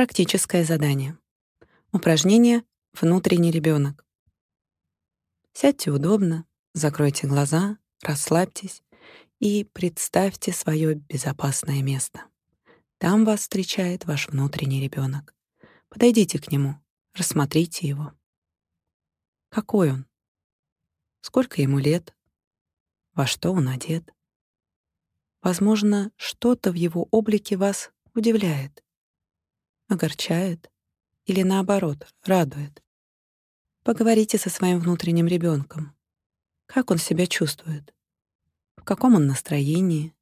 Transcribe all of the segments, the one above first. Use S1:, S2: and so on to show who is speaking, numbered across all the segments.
S1: Практическое задание. Упражнение «Внутренний ребенок». Сядьте удобно, закройте глаза, расслабьтесь и представьте свое безопасное место. Там вас встречает ваш внутренний ребенок. Подойдите к нему, рассмотрите его. Какой он? Сколько ему лет? Во что он одет? Возможно, что-то в его облике вас удивляет, огорчает или, наоборот, радует. Поговорите со своим внутренним ребенком. Как он себя чувствует? В каком он настроении?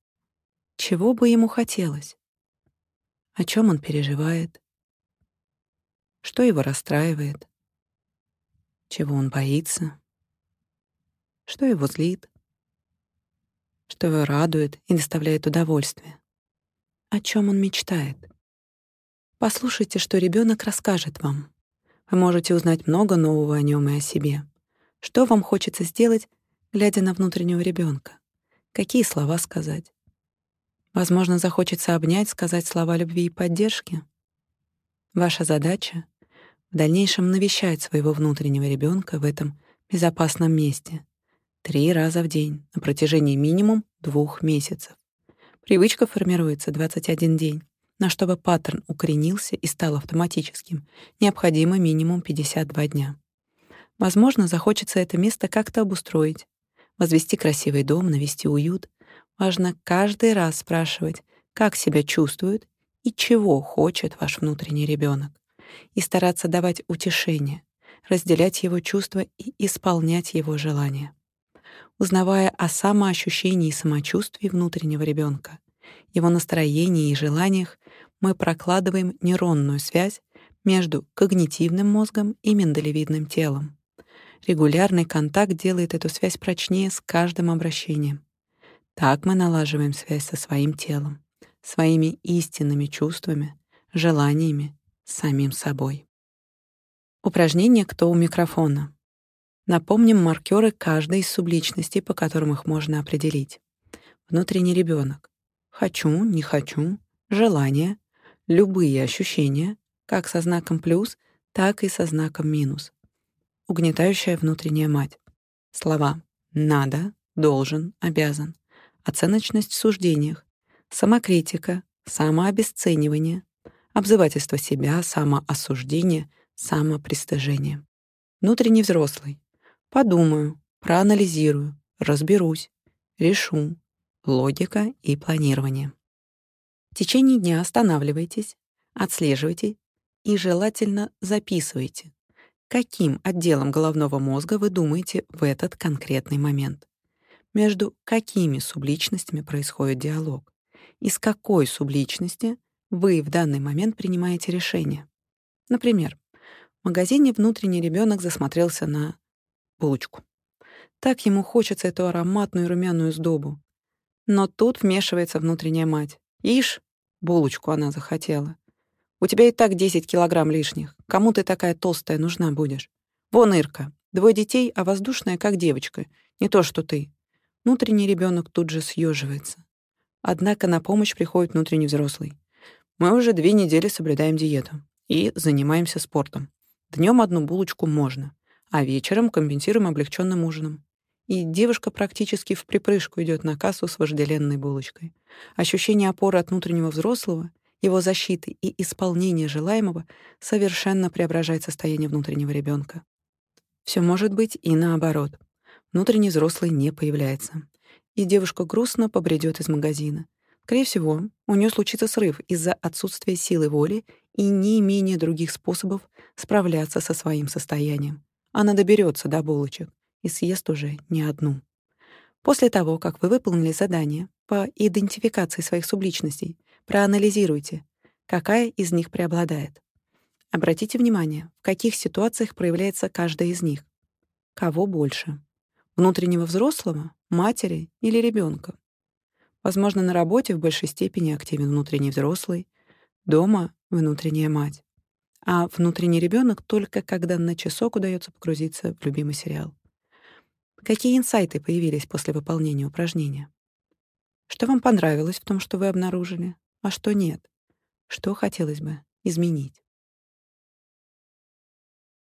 S1: Чего бы ему хотелось? О чем он переживает? Что его расстраивает? Чего он боится? Что его злит? Что его радует и доставляет удовольствие? О чем он мечтает? Послушайте, что ребенок расскажет вам. Вы можете узнать много нового о нем и о себе. Что вам хочется сделать, глядя на внутреннего ребенка? Какие слова сказать? Возможно, захочется обнять, сказать слова любви и поддержки. Ваша задача — в дальнейшем навещать своего внутреннего ребенка в этом безопасном месте три раза в день на протяжении минимум двух месяцев. Привычка формируется 21 день. Но чтобы паттерн укоренился и стал автоматическим, необходимо минимум 52 дня. Возможно, захочется это место как-то обустроить, возвести красивый дом, навести уют. Важно каждый раз спрашивать, как себя чувствует и чего хочет ваш внутренний ребенок, и стараться давать утешение, разделять его чувства и исполнять его желания. Узнавая о самоощущении и самочувствии внутреннего ребенка, его настроении и желаниях, мы прокладываем нейронную связь между когнитивным мозгом и миндалевидным телом. Регулярный контакт делает эту связь прочнее с каждым обращением. Так мы налаживаем связь со своим телом, своими истинными чувствами, желаниями, самим собой. Упражнение «Кто у микрофона?» Напомним маркеры каждой из субличностей, по которым их можно определить. Внутренний ребенок. Хочу, не хочу, желание, любые ощущения, как со знаком плюс, так и со знаком минус. Угнетающая внутренняя мать. Слова «надо», «должен», «обязан», оценочность в суждениях, самокритика, самообесценивание, обзывательство себя, самоосуждение, самопристыжение. Внутренний взрослый. Подумаю, проанализирую, разберусь, решу. Логика и планирование. Течение дня останавливайтесь, отслеживайте и желательно записывайте, каким отделом головного мозга вы думаете в этот конкретный момент. Между какими субличностями происходит диалог? Из какой субличности вы в данный момент принимаете решение? Например, в магазине внутренний ребенок засмотрелся на булочку. Так ему хочется эту ароматную румяную сдобу. Но тут вмешивается внутренняя мать. Ишь, булочку она захотела. У тебя и так 10 килограмм лишних. Кому ты такая толстая нужна будешь? Вон Ирка. Двое детей, а воздушная, как девочка. Не то, что ты. Внутренний ребенок тут же съеживается. Однако на помощь приходит внутренний взрослый. Мы уже две недели соблюдаем диету и занимаемся спортом. Днем одну булочку можно, а вечером компенсируем облегченным ужином и девушка практически в припрыжку идет на кассу с вожделенной булочкой. Ощущение опоры от внутреннего взрослого, его защиты и исполнения желаемого совершенно преображает состояние внутреннего ребенка. Все может быть и наоборот. Внутренний взрослый не появляется. И девушка грустно побредет из магазина. Скорее всего, у нее случится срыв из-за отсутствия силы воли и неимения других способов справляться со своим состоянием. Она доберется до булочек и съест уже не одну. После того, как вы выполнили задание по идентификации своих субличностей, проанализируйте, какая из них преобладает. Обратите внимание, в каких ситуациях проявляется каждая из них. Кого больше? Внутреннего взрослого, матери или ребенка? Возможно, на работе в большей степени активен внутренний взрослый, дома — внутренняя мать. А внутренний ребенок только когда на часок удается погрузиться в любимый сериал. Какие инсайты появились после выполнения упражнения? Что вам понравилось в том, что вы обнаружили, а что нет? Что хотелось бы изменить.